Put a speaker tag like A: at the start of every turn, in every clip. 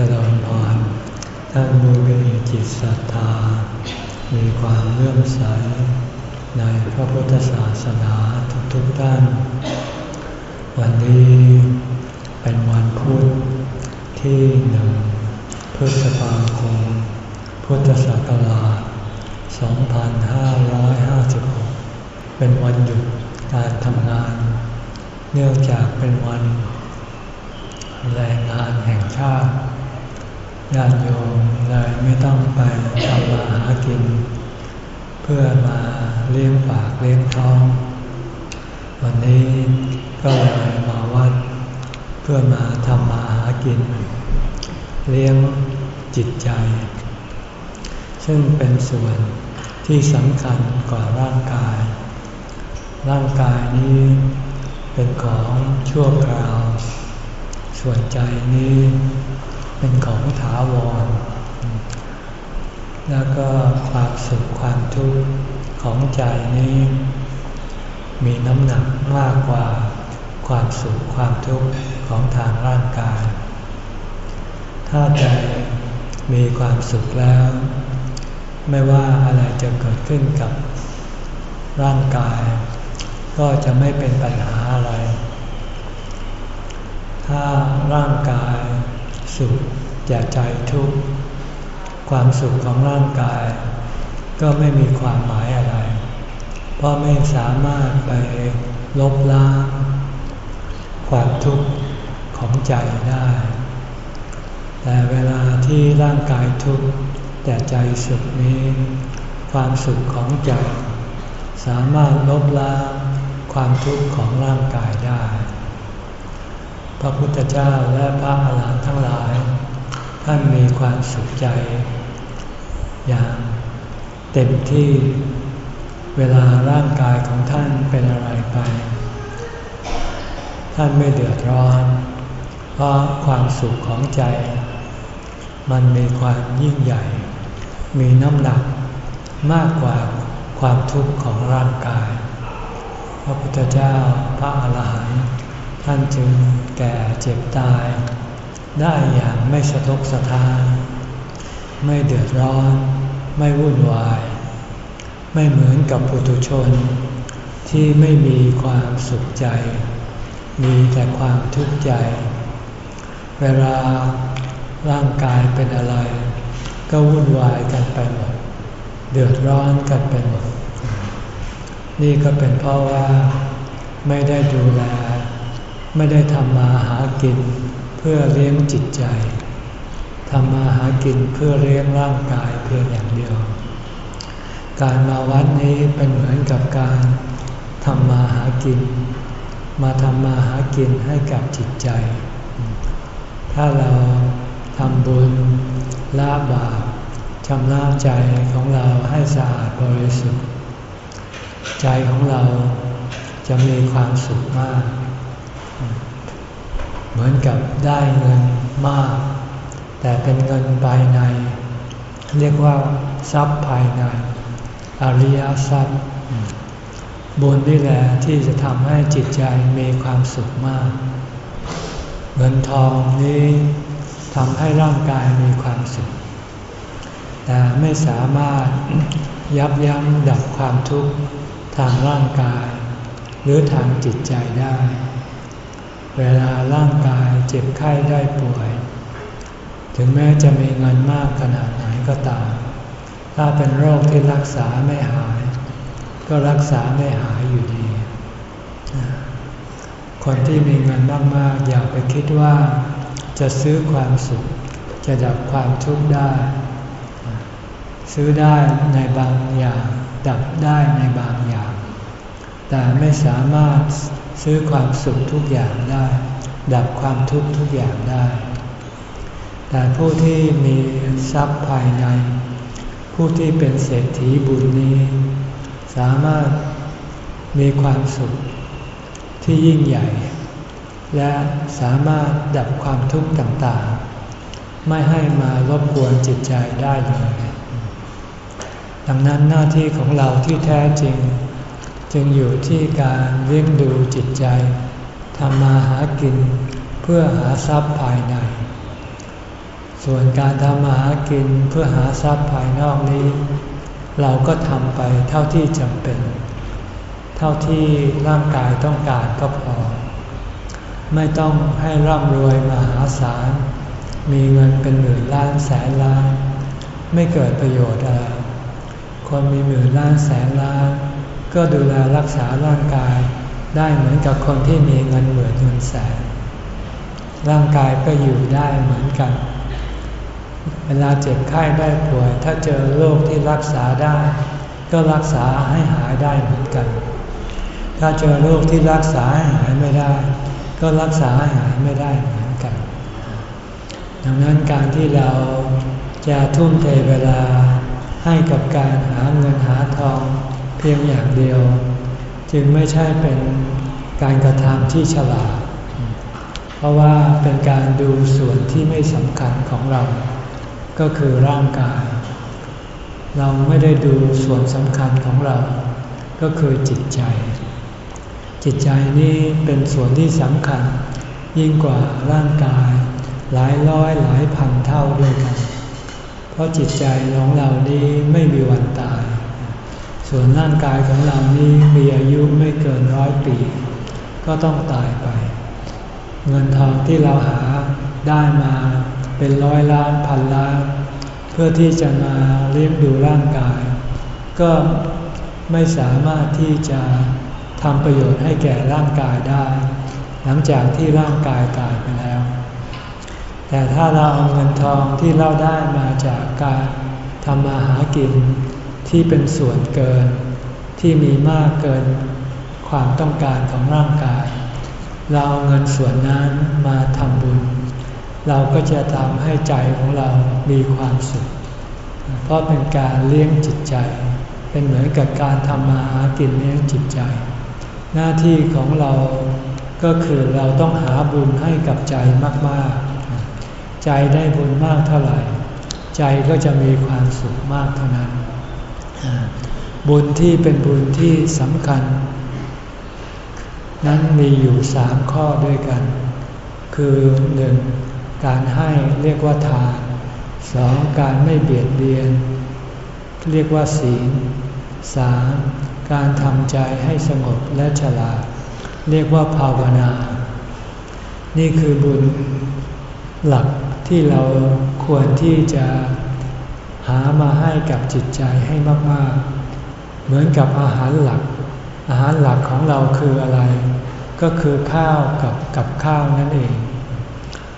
A: จริญพรท่านผู้มีจิตศรัทธา มีความเลื่อมใส ในพระพุทธศาสนาทุกๆท่าน วันนี้เป็นวันพุธที่หนึ่งพฤษภาคม พุทธศักราช 2556 เป็นวันหยุดการทำงาน เนื่องจากเป็นวันแรงงานแห่งชาติ ญาติโยมเลยไม่ต้องไปทำมาหากิน เพื่อมาเลี้ยงปากเลี้ยงท้อง วันนี้ก็เลยมาวัด เพื่อมาทำมาหากิน เลี้ยงจิตใจ ซึ่งเป็นส่วนที่สำคัญกว่าร่างกาย ร่างกายนี้เป็นของชั่วคราว ส่วนใจนี้ เป็นของถาวร แล้วก็ความสุขความทุกข์ของใจนี้ มีน้ำหนักมากกว่าความสุขความทุกข์ของทางร่างกาย ถ้าใจมีความสุขแล้ว ไม่ว่าอะไรจะเกิดขึ้นกับร่างกาย ก็จะไม่เป็นปัญหาอะไร ถ้าร่างกายสุข แต่ใจทุกข์ความสุขของร่างกาย ก็ไม่มีความหมายอะไร เพราะไม่สามารถไปลบล้างความทุกข์ของใจได้ แต่เวลาที่ร่างกายทุกข์แต่ใจสุขนี้ ความสุขของใจ สามารถลบล้างความทุกข์ของร่างกายได้ พระพุทธเจ้าและพระอาหารหันต์ทั้งหลาย ท่านมีความสุขใจ อย่างเต็มที่เวลาร่างกายของท่านเป็นอะไรไป ท่านไม่เดือดร้อน เพราะความสุขของใจ มันมีความยิ่งใหญ่ มีน้ำหนักมากกว่าความทุกข์ของร่างกาย พระพุทธเจ้าพระอาหารหันต์ท่านจึงแก่เจ็บตาย ได้อย่างไม่สะทกสะท้านไม่เดือดร้อน ไม่วุ่นวาย ไม่เหมือนกับปุถุชน ที่ไม่มีความสุขใจ มีแต่ความทุกข์ใจ เวลาร่างกายเป็นอะไร ก็วุ่นวายกันไปหมด เดือดร้อนกันไปหมด นี่ก็เป็นเพราะว่าไม่ได้ดูแล ไม่ได้ทำมาหากิน เพื่อเลี้ยงจิตใจทำมาหากินเพื่อเลี้ยงร่างกายเพียงอย่างเดียว การมาวัดนี้เป็นเหมือนกับการทำมาหากิน มาทำมาหากินให้กับจิตใจ ถ้าเราทำบุญละบาปชำระใจของเราให้สะอาดบริสุทธิ์ ใจของเราจะมีความสุขมาก เหมือนกับได้เงินมาก แต่เป็นเงินภายใน เรียกว่า ทรัพย์ภายใน อริยทรัพย์บุญนี่แหละที่จะทำให้จิตใจมีความสุขมาก เงินทองนี้ทำให้ร่างกายมีความสุข แต่ไม่สามารถยับยั้งดับความทุกข์ทางร่างกาย หรือทางจิตใจได้ เวลาร่างกายเจ็บไข้ได้ป่วย ถึงแม้จะมีเงินมากขนาดไหนก็ตาม ถ้าเป็นโรคที่รักษาไม่หาย ก็รักษาไม่หายอยู่ดี คนที่มีเงินมากๆอย่าไปคิดว่า จะซื้อความสุข จะดับความทุกข์ได้ ซื้อได้ในบางอย่าง ดับได้ในบางอย่าง แต่ไม่สามารถ ซื้อความสุขทุกอย่างได้ ดับความทุกข์ทุกอย่างได้ แต่ผู้ที่มีทรัพย์ภายใน ผู้ที่เป็นเศรษฐีบุญนี้ สามารถมีความสุขที่ยิ่งใหญ่ และสามารถดับความทุกข์ต่างๆ ไม่ให้มารบกวนจิตใจได้เลย ดังนั้นหน้าที่ของเราที่แท้จริง จึงอยู่ที่การเลี้ยงดูจิตใจทำมาหากินเพื่อหาทรัพย์ภายใน ส่วนการทำมาหากินเพื่อหาทรัพย์ภายนอกนี้ เราก็ทำไปเท่าที่จำเป็น เท่าที่ร่างกายต้องการก็พอ ไม่ต้องให้ร่ำรวยมหาศาล มีเงินเป็นหมื่นล้านแสนล้าน ไม่เกิดประโยชน์อะไร คนมีหมื่นล้านแสนล้าน ก็ดูแลรักษาร่างกายได้เหมือนกับคนที่มีเงินหมื่นเงินแสน ร่างกายก็อยู่ได้เหมือนกัน เวลาเจ็บไข้ได้ป่วย ถ้าเจอโรคที่รักษาได้ ก็รักษาให้หายได้เหมือนกัน ถ้าเจอโรคที่รักษาให้หายไม่ได้ ก็รักษาให้หายไม่ได้เหมือนกัน ดังนั้นการที่เราจะทุ่มเทเวลาให้กับการหาเงินหาทอง เพียงอย่างเดียว จึงไม่ใช่เป็นการกระทำที่ฉลาด เพราะว่าเป็นการดูส่วนที่ไม่สำคัญของเรา ก็คือร่างกาย เราไม่ได้ดูส่วนสำคัญของเรา ก็คือจิตใจ จิตใจนี้เป็นส่วนที่สำคัญ ยิ่งกว่าร่างกาย หลายร้อยหลายพันเท่าด้วยกัน เพราะจิตใจของเรานี้ไม่มีวันตาย ส่วนร่างกายของเรานี้มีอายุไม่เกินร้อยปี ก็ต้องตายไป เงินทองที่เราหาได้มาเป็นร้อยล้านพันล้าน เพื่อที่จะมาเลี้ยงดูร่างกาย ก็ไม่สามารถที่จะทำประโยชน์ให้แก่ร่างกายได้ หลังจากที่ร่างกายตายไปแล้ว แต่ถ้าเราเอาเงินทองที่เราได้มาจากการทำมาหากิน ที่เป็นส่วนเกินที่มีมากเกินความต้องการของร่างกาย เราเอาเงินส่วนนั้นมาทำบุญ เราก็จะทำให้ใจของเรามีความสุข เพราะเป็นการเลี้ยงจิตใจ เป็นเหมือนกับการทำมาหากินเลี้ยงจิตใจ หน้าที่ของเราก็คือเราต้องหาบุญให้กับใจมากๆ ใจได้บุญมากเท่าไหร่ ใจก็จะมีความสุขมากเท่านั้น บุญที่เป็นบุญที่สำคัญ นั้นมีอยู่สามข้อด้วยกัน คือหนึ่งการให้เรียกว่าทานสองการไม่เบียดเบียน เรียกว่าศีลสามการทำใจให้สงบและฉลาด เรียกว่าภาวนา นี่คือบุญหลักที่เราควรที่จะ หามาให้กับจิตใจให้มากๆ เหมือนกับอาหารหลัก อาหารหลักของเราคืออะไร ก็คือข้าวกับกับข้าวนั่นเอง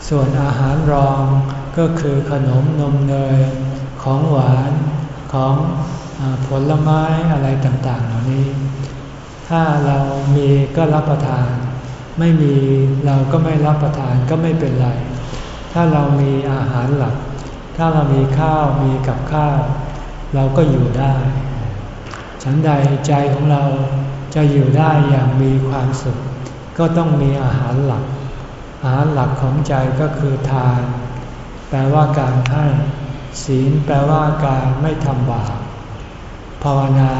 A: ส่วนอาหารรองก็คือขนมนมเนยของหวานของอผลไม้อะไรต่างๆ เหล่านี้ ถ้าเรามีก็รับประทาน ไม่มีเราก็ไม่รับประทานก็ไม่เป็นไร ถ้าเรามีอาหารหลัก ถ้าเรามีข้าวมีกับข้าว เราก็อยู่ได้ ฉันใดใจของเราจะอยู่ได้อย่างมีความสุข ก็ต้องมีอาหารหลัก อาหารหลักของใจก็คือทาน แปลว่าการให้ศีลแปลว่าการไม่ทำบาปภาวนา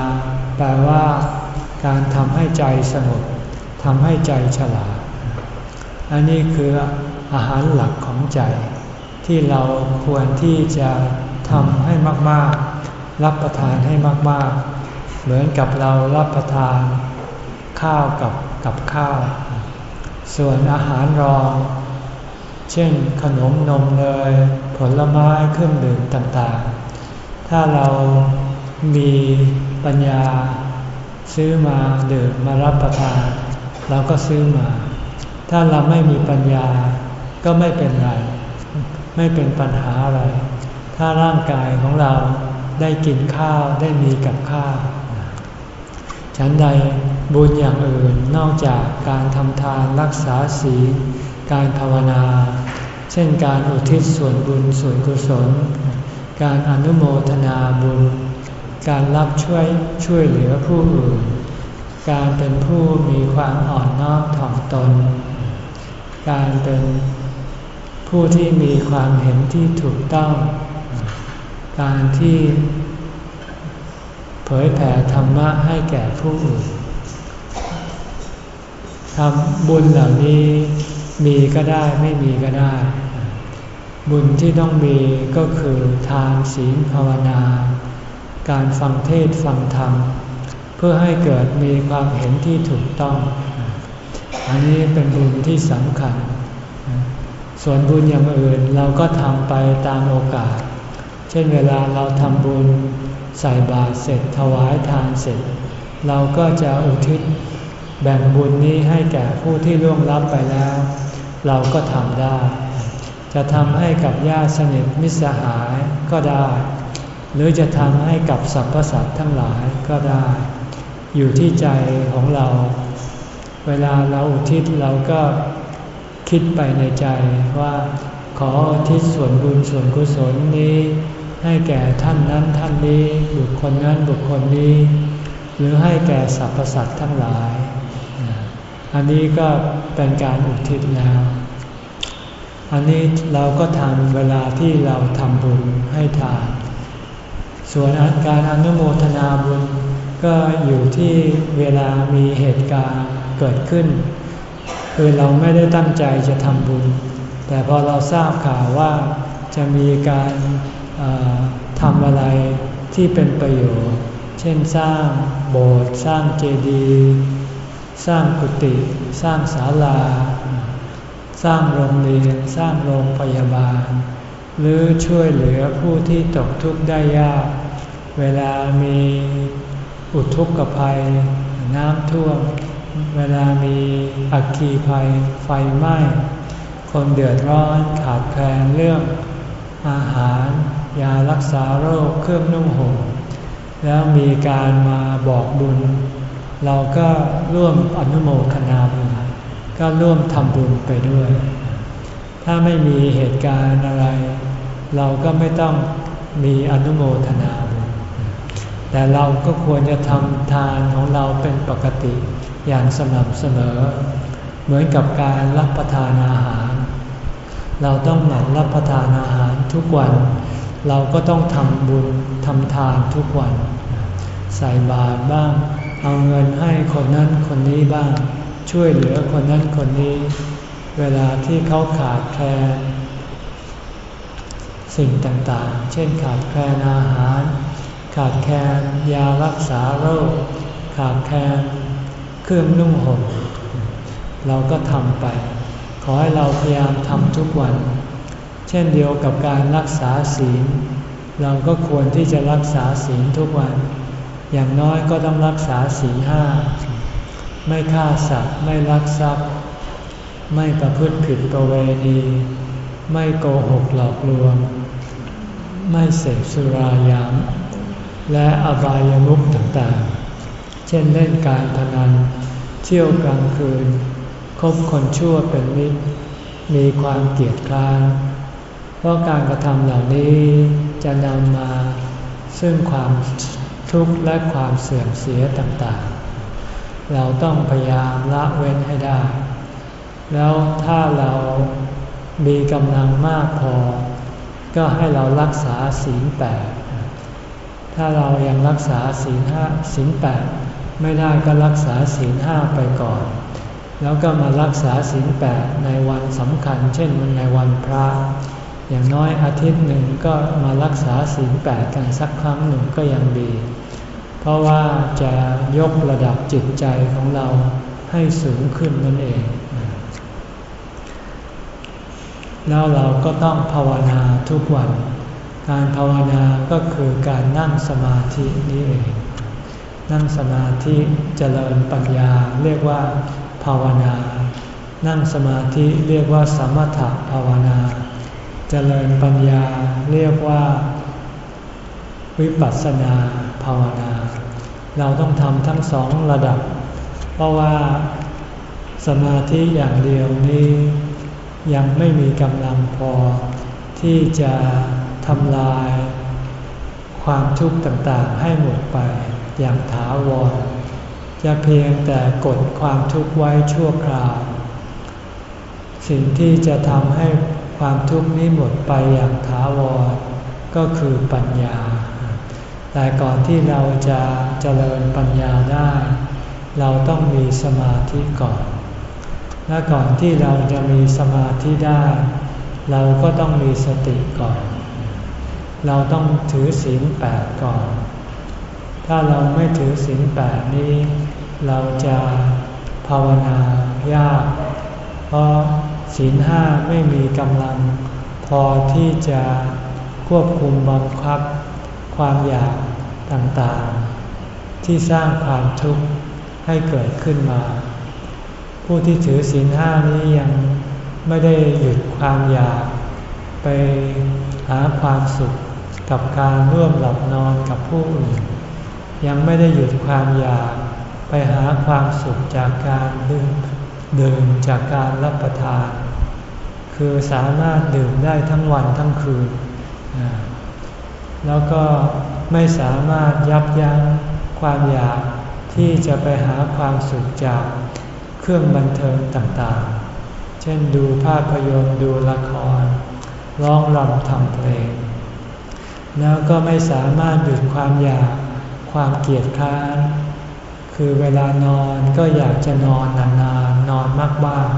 A: แปลว่าการทำให้ใจสงบทำให้ใจฉลาด อันนี้คืออาหารหลักของใจ ที่เราควรที่จะทำให้มากๆ รับประทานให้มากๆ เหมือนกับเรารับประทาน ข้าวกับกับข้าว ส่วนอาหารรอง เช่นขนมนมเนยผลไม้เครื่องดื่มต่างๆ ถ้าเรามีปัญญาซื้อมาดื่มมารับประทาน เราก็ซื้อมา ถ้าเราไม่มีปัญญาก็ไม่เป็นไร ไม่เป็นปัญหาอะไร ถ้าร่างกายของเราได้กินข้าวได้มีกับข้าวฉันใดบุญอย่างอื่นนอกจากการทำทานรักษาศีลการภาวนา เช่นการอุทิศส่วนบุญส่วนกุศล การอนุโมทนาบุญ การรับช่วยช่วยเหลือผู้อื่น การเป็นผู้มีความอ่อนน้อมถ่อมตน การเป็น ผู้ที่มีความเห็นที่ถูกต้อง การที่เผยแผ่ธรรมะให้แก่ผู้อื่นทำบุญเหล่านี้มีก็ได้ไม่มีก็ได้ บุญที่ต้องมีก็คือทานศีลภาวนา การฟังเทศฟังธรรม เพื่อให้เกิดมีความเห็นที่ถูกต้อง อันนี้เป็นบุญที่สำคัญ ส่วนบุญอย่างอื่นเราก็ทำไปตามโอกาส เช่นเวลาเราทำบุญใส่บาตรเสร็จถวายทานเสร็จ เราก็จะอุทิศแบ่งบุญนี้ให้แก่ผู้ที่ล่วงลับไปแล้ว เราก็ทำได้ จะทำให้กับญาติสนิทมิตรสหายก็ได้ หรือจะทำให้กับสรรพสัตว์ทั้งหลายก็ได้ อยู่ที่ใจของเรา เวลาเราอุทิศเราก็ คิดไปในใจว่าขอทิศส่วนบุญส่วนกุศลนี้ ให้แก่ท่านนั้นท่านนี้ บุคคลนั้นบุคคลนี้ หรือให้แก่สรรพสัตว์ทั้งหลาย อันนี้ก็เป็นการอุทิศแล้ว อันนี้เราก็ทำเวลาที่เราทำบุญให้ทาน ส่วนการอนุโมทนาบุญก็อยู่ที่เวลามีเหตุการณ์เกิดขึ้น คือเราไม่ได้ตั้งใจจะทำบุญ แต่พอเราทราบข่าวว่าจะมีการทำอะไรที่เป็นประโยชน์ เช่นสร้างโบสถ์สร้างเจดีย์สร้างกุฏิสร้างศาลา สร้างโรงเรียนสร้างโรงพยาบาล หรือช่วยเหลือผู้ที่ตกทุกข์ได้ยาก เวลามีอุทกภัย น้ำท่วม เวลามีอัคคีภัยไฟไหม้ คนเดือดร้อนขาดแคลนเรื่องอาหาร ยารักษาโรคเครื่องนุ่งห่มแล้วมีการมาบอกบุญ เราก็ร่วมอนุโมทนาบุญก็ร่วมทำบุญไปด้วย ถ้าไม่มีเหตุการณ์อะไร เราก็ไม่ต้องมีอนุโมทนาบุญแต่เราก็ควรจะทำทานของเราเป็นปกติ อย่างสม่ำเสมอ เหมือนกับการรับประทานอาหาร เราต้องหมั่นรับประทานอาหารทุกวัน เราก็ต้องทำบุญทำทานทุกวัน ใส่บาตรบ้าง เอาเงินให้คนนั้นคนนี้บ้าง ช่วยเหลือคนนั้นคนนี้ เวลาที่เขาขาดแคลนสิ่งต่างๆ เช่นขาดแคลนอาหาร ขาดแคลนยารักษาโรค ขาดแคลน รื่องนุ่งห่มเราก็ทำไป ขอให้เราพยายามทำทุกวัน เช่นเดียวกับการรักษาศีล เราก็ควรที่จะรักษาศีลทุกวัน อย่างน้อยก็ต้องรักษาศีลห้า ไม่ฆ่าสัตว์ ไม่ลักทรัพย์ ไม่ประพฤติผิดประเวณี ไม่โกหกหลอกลวง ไม่เสพสุรายาม และอบายามุขต่างๆ เช่นเล่นการพนัน เที่ยวกลางคืน คบคนชั่วเป็นมิตร มีความเกลียดคร้าน เพราะการกระทำเหล่านี้จะนำมาซึ่งความทุกข์และความเสื่อมเสียต่างๆ เราต้องพยายามละเว้นให้ได้ แล้วถ้าเรามีกำลังมากพอ ก็ให้เรารักษาศีลแปดถ้าเรายังรักษาศีลห้าศีลแปด ไม่ได้ก็รักษาศีลห้าไปก่อน แล้วก็มารักษาศีลแปดในวันสำคัญ เช่นในวันพระ อย่างน้อยอาทิตย์หนึ่งก็มารักษาศีลแปดกันสักครั้งหนึ่งก็ยังดี เพราะว่าจะยกระดับจิตใจของเราให้สูงขึ้นนั่นเอง แล้วเราก็ต้องภาวนาทุกวัน การภาวนาก็คือการนั่งสมาธินี่เอง นั่งสมาธิเจริญปัญญาเรียกว่า ภาวนา นั่งสมาธิเรียกว่า สมถภาวนา เจริญปัญญาเรียกว่า วิปัสสนาภาวนา เราต้องทำทั้งสองระดับ เพราะว่าสมาธิอย่างเดียวนี้ยังไม่มีกำลังพอ ที่จะทำลาย ความทุกข์ต่างๆให้หมดไป อย่างถาวร จะเพียงแต่กดความทุกข์ไว้ชั่วคราว สิ่งที่จะทำให้ความทุกข์นี้หมดไปอย่างถาวร ก็คือปัญญา แต่ก่อนที่เราจะเจริญปัญญาได้ เราต้องมีสมาธิก่อน และก่อนที่เราจะมีสมาธิได้ เราก็ต้องมีสติก่อน เราต้องถือศีลแปดก่อน ถ้าเราไม่ถือศีลแปดนี้ เราจะภาวนายาก เพราะศีลห้าไม่มีกำลัง พอที่จะควบคุมบังคับ ความอยากต่างๆ ที่สร้างความทุกข์ให้เกิดขึ้นมา ผู้ที่ถือศีลห้านี้ยังไม่ได้หยุดความอยาก ไปหาความสุขกับการร่วมหลับนอนกับผู้อื่น ยังไม่ได้หยุดความอยากไปหาความสุขจากการดื่มดื่มจากการรับประทาน คือสามารถดื่มได้ทั้งวันทั้งคืน แล้วก็ไม่สามารถยับยั้งความอยากที่จะไปหาความสุขจากเครื่องบันเทิงต่างๆ เช่นดูภาพยนตร์ดูละคร ร้องรำทำเพลง แล้วก็ไม่สามารถหยุดความอยาก ความเกียดค้าน คือเวลานอนก็อยากจะนอนนานๆ นอนมากบ้าง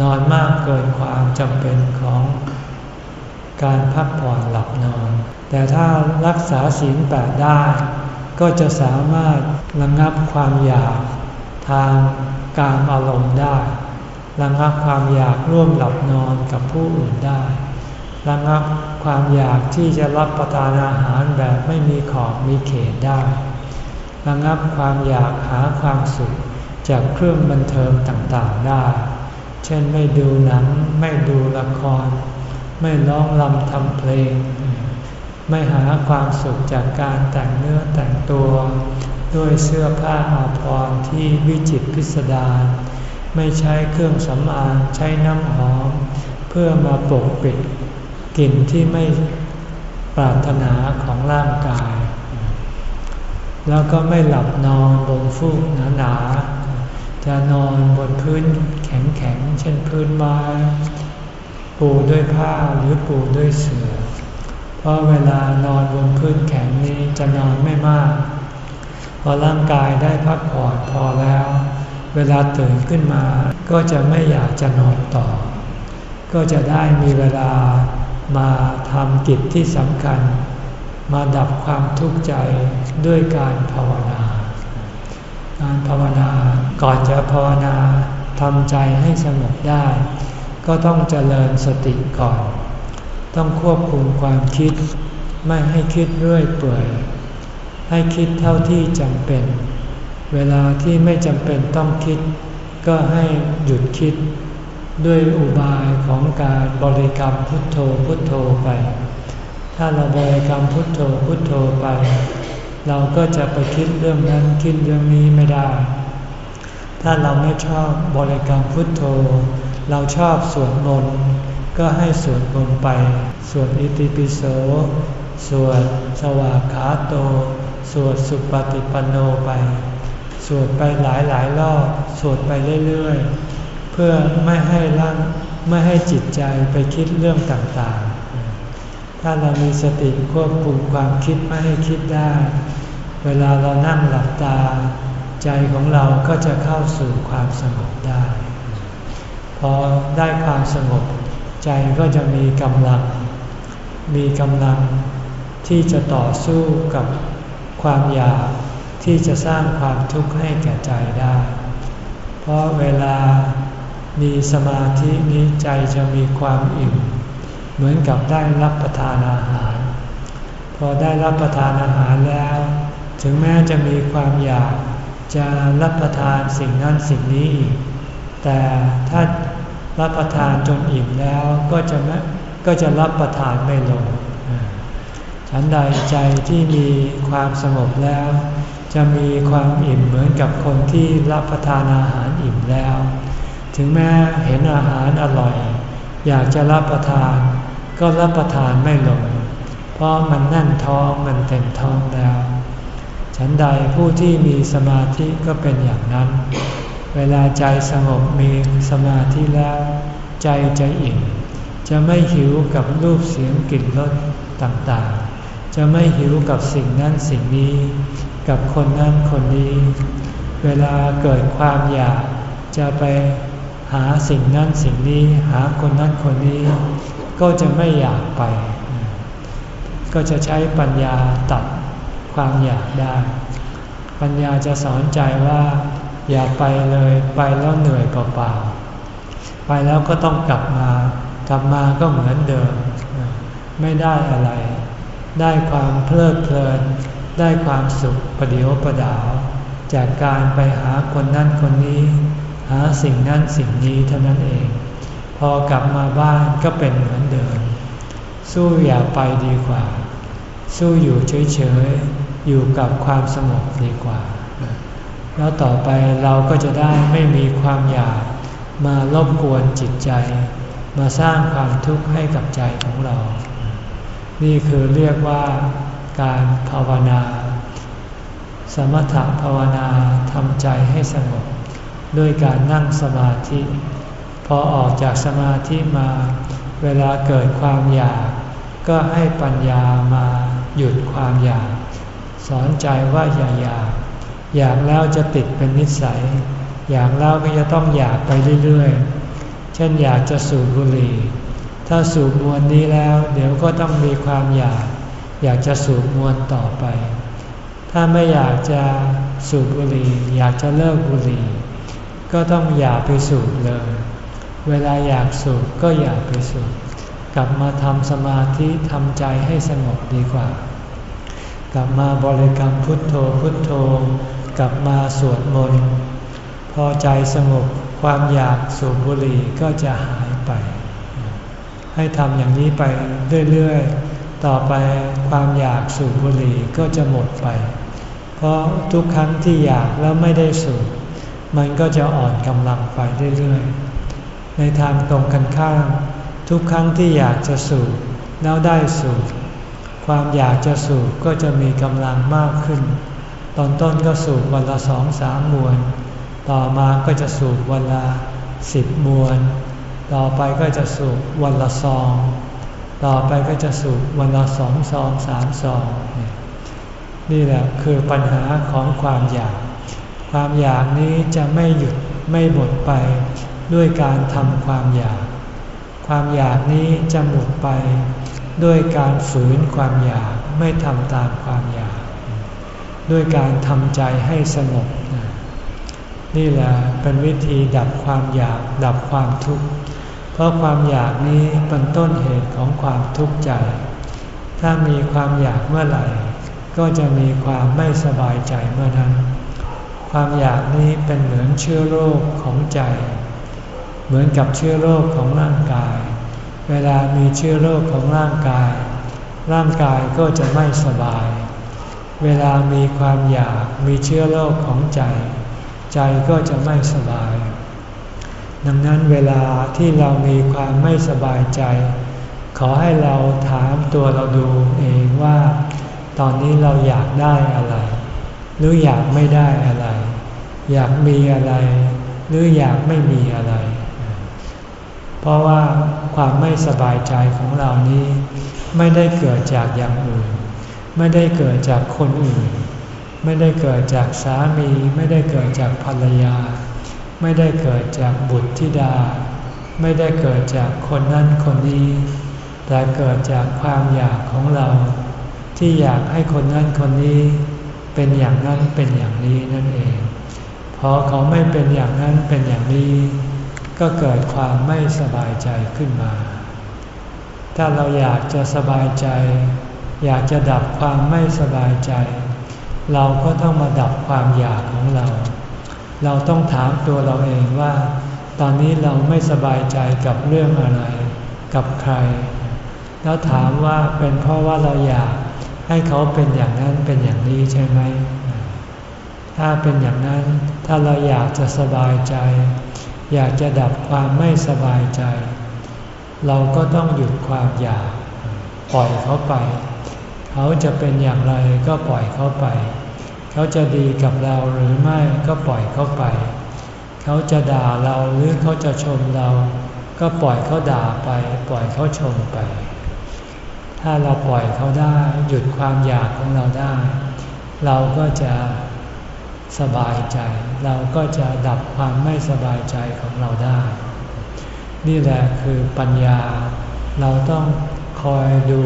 A: นอนมากเกินความจำเป็นของการพักผ่อนหลับนอน แต่ถ้ารักษาศีลแปดได้ ก็จะสามารถระงับความอยากทางการอารมณ์ได้ระงับความอยากร่วมหลับนอนกับผู้อื่นได้ ระงับความอยากที่จะรับประทานอาหารแบบไม่มีขอบมีเขตได้ ระงับความอยากหาความสุขจากเครื่องบันเทิงต่างๆได้ เช่นไม่ดูหนัง ไม่ดูละคร ไม่ร้องรำทำเพลง ไม่หาความสุขจากการแต่งเนื้อแต่งตัว ด้วยเสื้อผ้าอาภรณ์ที่วิจิตรพิสดาร ไม่ใช้เครื่องสำอางใช้น้ำหอม เพื่อมาปกปิด กลิ่นที่ไม่ปรารถนาของร่างกาย แล้วก็ไม่หลับนอนบนฟูกหนาๆ จะนอนบนพื้นแข็งๆ เช่นพื้นไม้ ปูด้วยผ้าหรือปูด้วยเสื่อ เพราะเวลานอนบนพื้นแข็งนี้จะนอนไม่มาก พอร่างกายได้พักผ่อนพอแล้ว เวลาตื่นขึ้นมาก็จะไม่อยากจะนอนต่อ ก็จะได้มีเวลา มาทำกิจที่สำคัญ มาดับความทุกข์ใจด้วยการภาวนา การภาวนาก่อนจะภาวนาทำใจให้สงบได้ ก็ต้องเจริญสติก่อน ต้องควบคุมความคิด ไม่ให้คิดเรื่อยเปื่อย ให้คิดเท่าที่จำเป็น เวลาที่ไม่จำเป็นต้องคิด ก็ให้หยุดคิด ด้วยอุบายของการบริกรรมพุทโธพุทโธไป ถ้าเราบริกรรมพุทโธพุทโธไป เราก็จะไปคิดเรื่องนั้นคิดเรื่องนี้ไม่ได้ ถ้าเราไม่ชอบบริกรรมพุทโธ เราชอบสวดมนต์ก็ให้สวดมนต์ไป สวดอิติปิโส สวดสวากขาโต สวดสุปฏิปันโนไป สวดไปหลายหลายรอบ สวดไปเรื่อยๆ พื่อไม่ให้ร่างไม่ให้จิตใจไปคิดเรื่องต่างๆ ถ้าเรามีสติควบคุมความคิดไม่ให้คิดได้ เวลาเรานั่งหลับตา ใจของเราก็จะเข้าสู่ความสงบได้ พอได้ความสงบ ใจก็จะมีกำลัง มีกำลังที่จะต่อสู้กับความอยากที่จะสร้างความทุกข์ให้แก่ใจได้ เพราะเวลา มีสมาธินี้ใจจะมีความอิ่ม เหมือนกับได้รับประทานอาหาร พอได้รับประทานอาหารแล้ว ถึงแม้จะมีความอยากจะรับประทานสิ่งนั้นสิ่งนี้อีก แต่ถ้ารับประทานจนอิ่มแล้วก็จะไม่ก็จะรับประทานไม่ลง ฉันใดใจที่มีความสงบแล้ว จะมีความอิ่มเหมือนกับคนที่รับประทานอาหารอิ่มแล้ว ถึงแม้เห็นอาหารอร่อย อยากจะรับประทาน ก็รับประทานไม่ลง เพราะมันแน่นท้องมันเต็มท้องแล้ว ฉันใดผู้ที่มีสมาธิก็เป็นอย่างนั้น เวลาใจสงบมีสมาธิแล้ว ใจจะอิ่ม จะไม่หิวกับรูปเสียงกลิ่นรสต่างๆ จะไม่หิวกับสิ่งนั้นสิ่งนี้ กับคนนั้นคนนี้ เวลาเกิดความอยากจะไป หาสิ่งนั้นสิ่งนี้หาคนนั้นคนนี้ ก็จะไม่อยากไป ก็จะใช้ปัญญาตัดความอยากได้ ปัญญาจะสอนใจว่า อย่าไปเลยไปแล้วเหนื่อยเปล่าๆไปแล้วก็ต้องกลับมากลับมาก็เหมือนเดิม ไม่ได้อะไร ได้ความเพลิดเพลิน ได้ความสุขประเดียวประดาว จากการไปหาคนนั้นคนนี้ หาสิ่งนั้นสิ่งนี้เท่านั้นเอง พอกลับมาบ้านก็เป็นเหมือนเดิม สู้อย่าไปดีกว่า สู้อยู่เฉยๆ อยู่กับความสงบดีกว่า แล้วต่อไปเราก็จะได้ไม่มีความอยากมารบกวนจิตใจ มาสร้างความทุกข์ให้กับใจของเรา นี่คือเรียกว่าการภาวนา สมถภาวนาทำใจให้สงบ ด้วยการนั่งสมาธิ พอออกจากสมาธิมา เวลาเกิดความอยาก ก็ให้ปัญญามาหยุดความอยาก สอนใจว่าอย่าอยาก อยากแล้วจะติดเป็นนิสัย อยากแล้วก็จะต้องอยากไปเรื่อยๆ เช่นอยากจะสูบบุหรี่ ถ้าสูบมวนนี้แล้ว เดี๋ยวก็ต้องมีความอยาก อยากจะสูบมวนต่อไป ถ้าไม่อยากจะสูบบุหรี่ อยากจะเลิกบุหรี่ ก็ต้องอย่าไปสูบเลย เวลาอยากสูบก็อย่าไปสูบกลับมาทำสมาธิทำใจให้สงบดีกว่า กลับมาบริกรรมพุทโธพุทโธ กลับมาสวดมนต์พอใจสงบความอยากสูบบุหรี่ก็จะหายไป ให้ทำอย่างนี้ไปเรื่อยๆ ต่อไปความอยากสูบบุหรี่ก็จะหมดไป เพราะทุกครั้งที่อยากแล้วไม่ได้สูบ มันก็จะอ่อนกำลังไปเรื่อยๆ ในทางตรงกันข้าม ทุกครั้งที่อยากจะสูบแล้วได้สูบความอยากจะสูบก็จะมีกำลังมากขึ้น ตอนต้นก็สูบวันละสองสามมวน ต่อมาก็จะสูบวันละสิบมวน ต่อไปก็จะสูบวันละซอง ต่อไปก็จะสูบวันละสองซองสามซอง นี่แหละคือปัญหาของความอยาก ความอยากนี้จะไม่หยุดไม่หมดไปด้วยการทำความอยาก ความอยากนี้จะหมดไปด้วยการฝืนความอยากไม่ทำตามความอยาก ด้วยการทำใจให้สงบนี่แหละเป็นวิธีดับความอยากดับความทุกข์ เพราะความอยากนี้เป็นต้นเหตุของความทุกข์ใจ ถ้ามีความอยากเมื่อไหร่ ก็จะมีความไม่สบายใจเมื่อนั้น ความอยากนี้เป็นเหมือนเชื้อโรคของใจ เหมือนกับเชื้อโรคของร่างกาย เวลามีเชื้อโรคของร่างกาย ร่างกายก็จะไม่สบาย เวลามีความอยากมีเชื้อโรคของใจ ใจก็จะไม่สบาย ดังนั้นเวลาที่เรามีความไม่สบายใจ ขอให้เราถามตัวเราดูเองว่า ตอนนี้เราอยากได้อะไร หรืออยากไม่ได้อะไร อยากมีอะไร หรืออยากไม่มีอะไร เพราะว่าความไม่สบายใจของเรานี้ ไม่ได้เกิดจากอย่างอื่น ไม่ได้เกิดจากคนอื่น ไม่ได้เกิดจากสามี ไม่ได้เกิดจากภรรยา ไม่ได้เกิดจากบุตรธิดา ไม่ได้เกิดจากคนนั้นคนนี้ แต่เกิดจากความอยากของเรา ที่อยากให้คนนั้นคนนี้ เป็นอย่างนั้นเป็นอย่างนี้นั่นเองพอเขาไม่เป็นอย่างนั้นเป็นอย่างนี้ ก็เกิดความไม่สบายใจขึ้นมา ถ้าเราอยากจะสบายใจ อยากจะดับความไม่สบายใจ เราก็ต้องมาดับความอยากของเรา เราต้องถามตัวเราเองว่า ตอนนี้เราไม่สบายใจกับเรื่องอะไร กับใคร แล้วถามว่าเป็นเพราะว่าเราอยาก ให้เขาเป็นอย่างนั้นเป็นอย่างนี้ใช่ไหม ถ้าเป็นอย่างนั้นถ้าเราอยากจะสบายใจ อยากจะดับความไม่สบายใจ เราก็ต้องหยุดความอยาก ปล่อยเขาไป เขาจะเป็นอย่างไรก็ปล่อยเขาไป เขาจะดีกับเราหรือไม่ก็ปล่อยเขาไป เขาจะด่าเราหรือเขาจะชมเรา ก็ปล่อยเขาด่าไป ปล่อยเขาชมไป ถ้าเราปล่อยเขาได้หยุดความอยากของเราได้ เราก็จะสบายใจ เราก็จะดับความไม่สบายใจของเราได้ นี่แหละคือปัญญา เราต้องคอยดู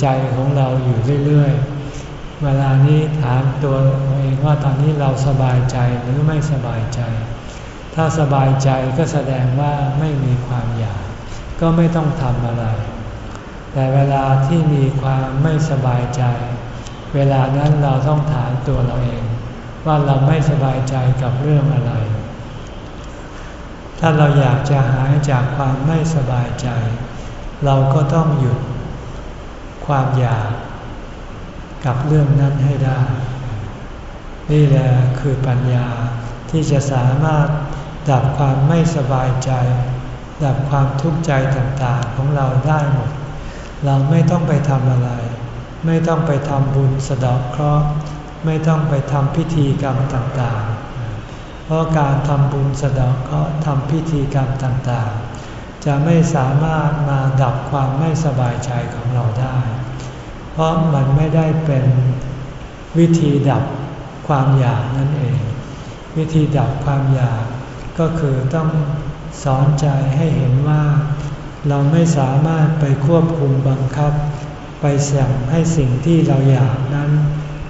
A: ใจของเราอยู่เรื่อยๆ เวลานี้ถามตัวเองว่าตอนนี้เราสบายใจหรือไม่สบายใจ ถ้าสบายใจก็แสดงว่าไม่มีความอยาก ก็ไม่ต้องทำอะไร แต่เวลาที่มีความไม่สบายใจ เวลานั้นเราต้องถามตัวเราเอง ว่าเราไม่สบายใจกับเรื่องอะไร ถ้าเราอยากจะหายจากความไม่สบายใจ เราก็ต้องหยุดความอยากกับเรื่องนั้นให้ได้ นี่แหละคือปัญญาที่จะสามารถดับความไม่สบายใจ ดับความทุกข์ใจต่างๆของเราได้หมด เราไม่ต้องไปทำอะไร ไม่ต้องไปทำบุญสะดอกเคราะห์ไม่ต้องไปทำพิธีกรรมต่างๆ เพราะการทำบุญสะดอกเคราะห์ทำพิธีกรรมต่างๆ จะไม่สามารถมาดับความไม่สบายใจของเราได้ เพราะมันไม่ได้เป็นวิธีดับความอยากนั่นเอง วิธีดับความอยากก็คือต้องสอนใจให้เห็นว่า เราไม่สามารถไปควบคุมบังคับ ไปสั่งให้สิ่งที่เราอยากนั้น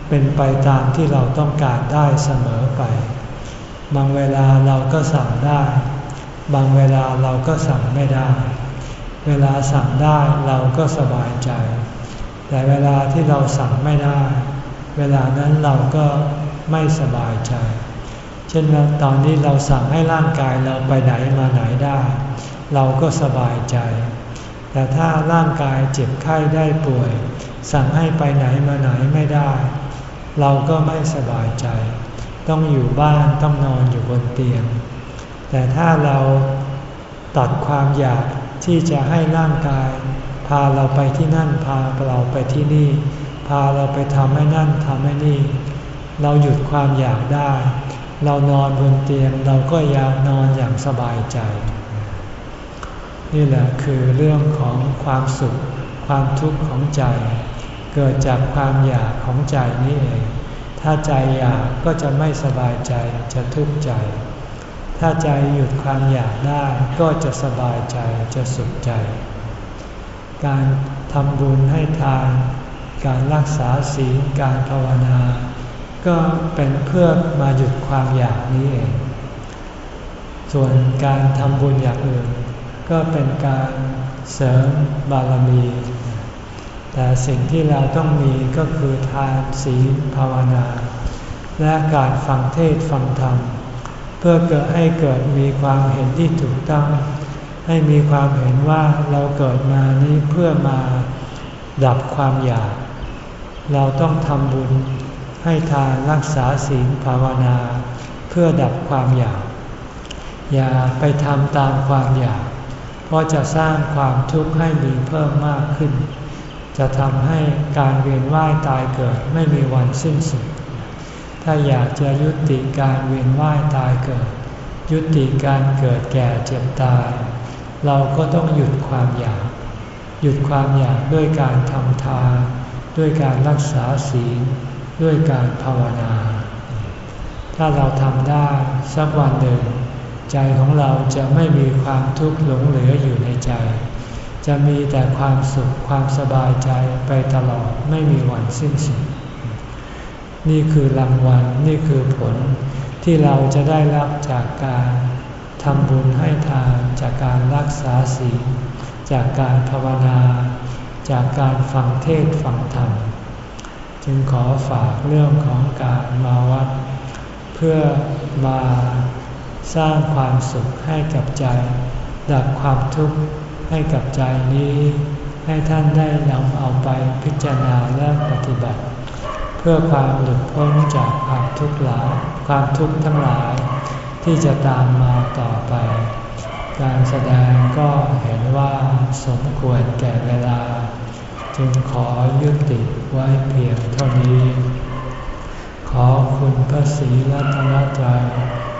A: เป็นไปตามที่เราต้องการได้เสมอไป บางเวลาเราก็สั่งได้ บางเวลาเราก็สั่งไม่ได้ เวลาสั่งได้เราก็สบายใจ แต่เวลาที่เราสั่งไม่ได้ เวลานั้นเราก็ไม่สบายใจ เช่นตอนนี้เราสั่งให้ร่างกายเราไปไหนมาไหนได้ เราก็สบายใจ แต่ถ้าร่างกายเจ็บไข้ได้ป่วย สั่งให้ไปไหนมาไหนไม่ได้ เราก็ไม่สบายใจ ต้องอยู่บ้านต้องนอนอยู่บนเตียง แต่ถ้าเราตัดความอยากที่จะให้ร่างกาย พาเราไปที่นั่นพาเราไปที่นี่ พาเราไปทำให้นั่นทำให้นี่ เราหยุดความอยากได้ เรานอนบนเตียงเราก็อยากนอนอย่างสบายใจ นี่แหละคือเรื่องของความสุข ความทุกข์ของใจ เกิดจากความอยากของใจนี่เอง ถ้าใจอยากก็จะไม่สบายใจจะทุกข์ใจ ถ้าใจหยุดความอยากได้ก็จะสบายใจจะสุขใจ การทำบุญให้ทานการรักษาศีลการภาวนา ก็เป็นเพื่อมาหยุดความอยากนี้เอง ส่วนการทำบุญอย่างอื่น ก็เป็นการเสริมบารมี แต่สิ่งที่เราต้องมีก็คือทานศีลภาวนา และการฟังเทศฟังธรรม เพื่อเกิดให้เกิดมีความเห็นที่ถูกต้อง ให้มีความเห็นว่าเราเกิดมานี้เพื่อมาดับความอยาก เราต้องทำบุญให้ทานรักษาศีลภาวนา เพื่อดับความอยาก อย่าไปทำตามความอยาก เพราะจะสร้างความทุกข์ให้มีเพิ่มมากขึ้น จะทำให้การเวียนว่ายตายเกิดไม่มีวันสิ้นสุด ถ้าอยากจะยุติการเวียนว่ายตายเกิด ยุติการเกิดแก่เจ็บตาย เราก็ต้องหยุดความอยาก หยุดความอยากด้วยการทำทานด้วยการรักษาศีล ด้วยการภาวนา ถ้าเราทำได้สักวันหนึ่ง ใจของเราจะไม่มีความทุกข์หลงเหลืออยู่ในใจ จะมีแต่ความสุขความสบายใจไปตลอดไม่มีวันสิ้นสุด นี่คือรางวัลนี่คือผลที่เราจะได้รับจากการทำบุญให้ทานจากการรักษาศีลจากการภาวนา จากการฟังเทศฟังธรรม จึงขอฝากเรื่องของการมาวัด เพื่อมา สร้างความสุขให้กับใจ ดับความทุกข์ให้กับใจนี้ ให้ท่านได้นำเอาไปพิจารณาและปฏิบัติ เพื่อความหลุดพ้นจากความทุกข์หลายความทุกข์ทั้งหลาย ที่จะตามมาต่อไป การแสดงก็เห็นว่าสมควรแก่เวลา จึงขอยุติไว้เพียงเท่านี้ ขอคุณพระศรีรัตนตรัย